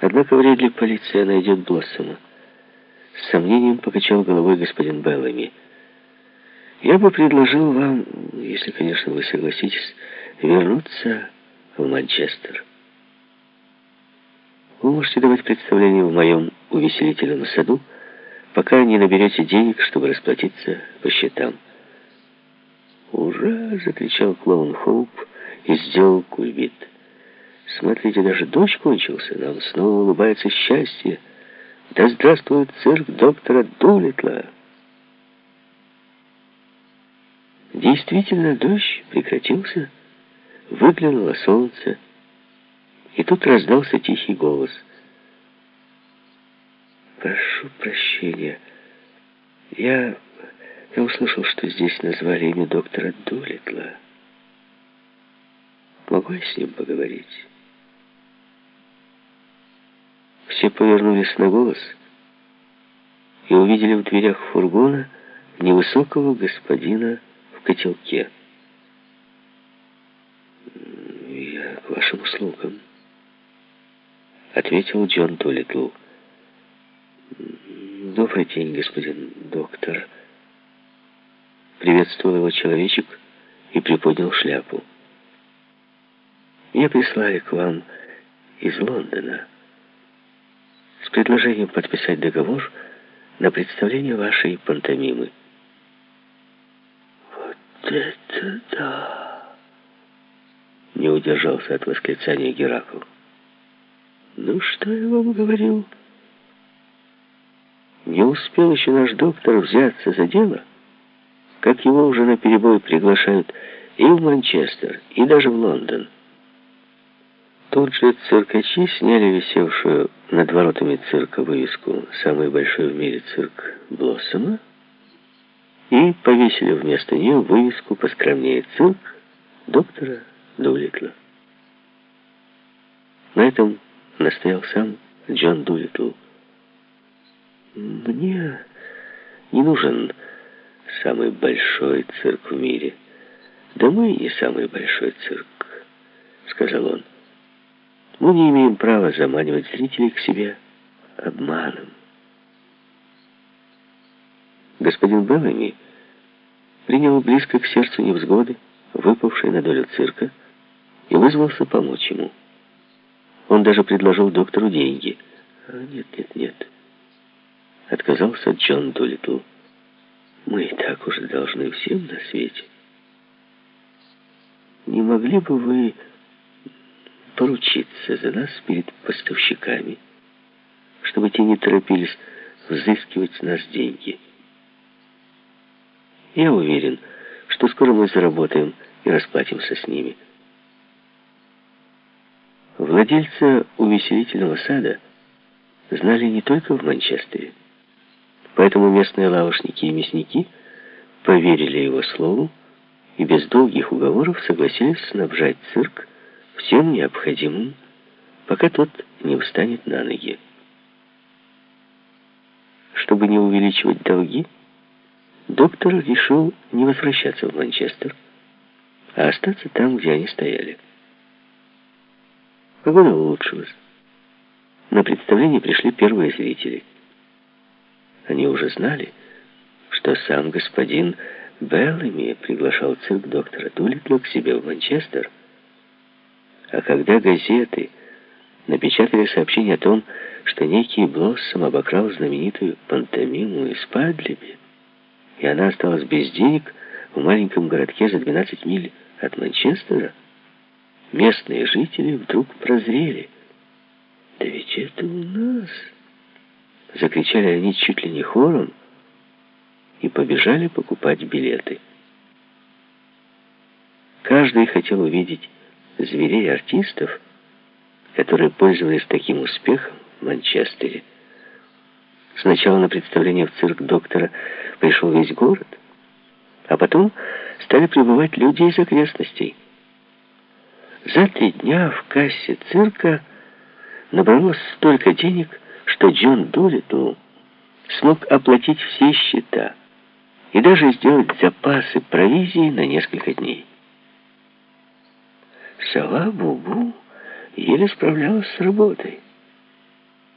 Однако вряд ли полиция найдет Блоссома. С сомнением покачал головой господин Беллами. Я бы предложил вам, если, конечно, вы согласитесь, вернуться в Манчестер. Вы можете давать представление в моем увеселительном саду, пока не наберете денег, чтобы расплатиться по счетам. «Ура!» — закричал клоун Хоуп и сделал кульбит. «Смотрите, даже дождь кончился, нам снова улыбается счастье. Да здравствует цирк доктора Дулитла!» Действительно, дождь прекратился, выглянуло солнце, и тут раздался тихий голос. «Прошу прощения, я, я услышал, что здесь назвали имя доктора Дулитла. Могу я с ним поговорить?» Все повернулись на голос и увидели в дверях фургона невысокого господина в котелке. «Я к вашим услугам», — ответил Джон Толлитл. «Добрый день, господин доктор». Приветствовал его человечек и приподнял шляпу. «Я прислали к вам из Лондона с предложением подписать договор на представление вашей пантомимы» это да!» Не удержался от восклицания Геракл. «Ну, что я вам говорил?» Не успел еще наш доктор взяться за дело, как его уже на перебой приглашают и в Манчестер, и даже в Лондон. Тут же циркачи сняли висевшую над воротами цирка вывеску «Самый большой в мире цирк Блоссома» и повесили вместо нее вывеску поскромнее «Цирк доктора Дулитла». На этом настоял сам Джон Дулитл. «Мне не нужен самый большой цирк в мире. Да мы и самый большой цирк», — сказал он. «Мы не имеем права заманивать зрителей к себе обманом». Господин Беллами принял близко к сердцу невзгоды, выпавшие на долю цирка, и вызвался помочь ему. Он даже предложил доктору деньги. А нет, нет, нет. Отказался Джон Дулитл. Мы и так уже должны всем на свете. Не могли бы вы поручиться за нас перед поставщиками, чтобы те не торопились взыскивать с нас деньги?» Я уверен, что скоро мы заработаем и расплатимся с ними. Владельца увеселительного сада знали не только в Манчестере. Поэтому местные лавочники и мясники поверили его слову и без долгих уговоров согласились снабжать цирк всем необходимым, пока тот не встанет на ноги. Чтобы не увеличивать долги, доктор решил не возвращаться в Манчестер, а остаться там, где они стояли. Погода улучшилась. На представление пришли первые зрители. Они уже знали, что сам господин Беллами приглашал цирк доктора Дулитла к себе в Манчестер. А когда газеты напечатали сообщение о том, что некий Блоссом обокрал знаменитую пантомиму из Падлиби, и она осталась без денег в маленьком городке за 12 миль от Манчестера, местные жители вдруг прозрели. «Да ведь это у нас!» Закричали они чуть ли не хором и побежали покупать билеты. Каждый хотел увидеть зверей-артистов, которые пользовались таким успехом в Манчестере. Сначала на представление в цирк доктора пришел весь город, а потом стали прибывать люди из окрестностей. За три дня в кассе цирка набралось столько денег, что Джон Дулитл смог оплатить все счета и даже сделать запасы провизии на несколько дней. Сова Бубу еле справлялась с работой.